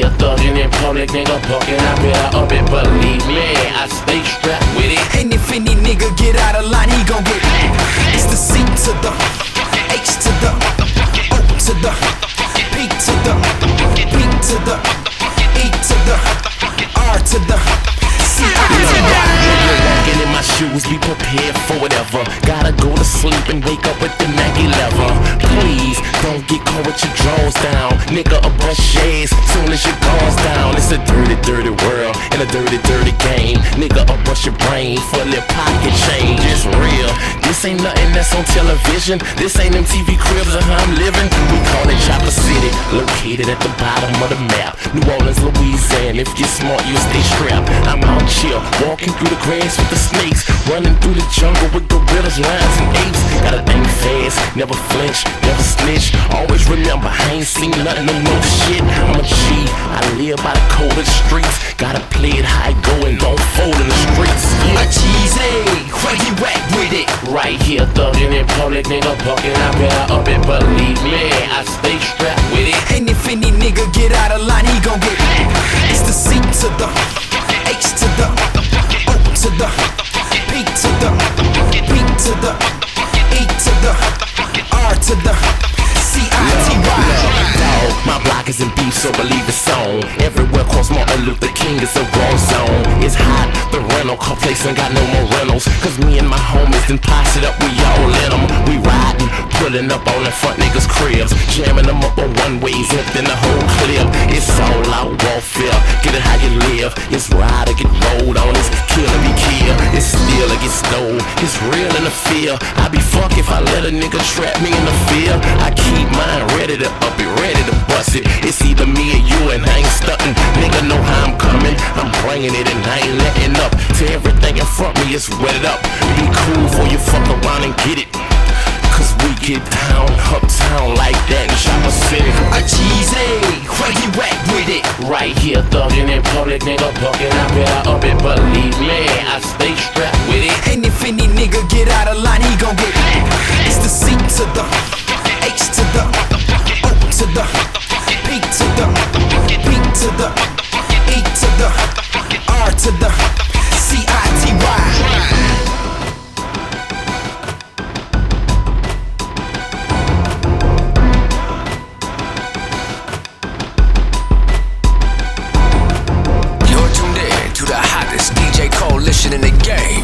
He a thuggin' in public, nigga buckin'. I better up it, believe me, I stay strapped with it. And if any nigga get out of line, he gon' get it. It's the C to the H to the O to the P to the B to the E to the R to the C to the Shoes, be prepared for whatever. Gotta go to sleep and wake up with the Nike leather. Please don't get caught with your drawers down. Nigga, a brush shades soon as your guards down. It's a dirty, dirty world and a dirty, dirty game. Nigga, a brush your brain for little pocket change. It's real. This ain't nothing that's on television. This ain't them TV cribs or how I'm living. We call it Chopper City, located at the bottom of the map. New Orleans, Louisiana. If you're smart, you'll stay strapped. I'm out chill, walking through the grass with the snakes, running through the jungle with gorillas, lions, and apes. Gotta think fast, never flinch, never snitch. Always remember, I ain't seen nothing no more shit. I'm a G, I live by the the streets. Gotta play it high, go and in nigga bucking. I better up it, believe me, I stay strapped with it. And if any nigga get out of line, he gon' get It's the C in beef, so believe it's. Everywhere cross Martin Luther King is a war zone. It's hot, the rental ain't got no more rentals. Cause me and my homies done posse it up, we all in them. We riding, pulling up on the front niggas' cribs. Jamming them up on one ways, emptying the whole clip. It's all out warfare, get it how you live. It's ride or get rolled on, it's kill or be killed. It's steal or get stole, it's real in the field. I be fuck if I let a nigga trap me in the field. I keep mine ready to up it, ready to bust it. It's bringing it, and I ain't letting up. To everything in front me, it's wet up. Be cool before you fuck around and get it. Cause we get down, uptown like that in Chopper City. A cheesy, you at with it? Right here, thuggin' in public, nigga bucking. I better up it, believe me, I stay strapped with it. And if any in the game.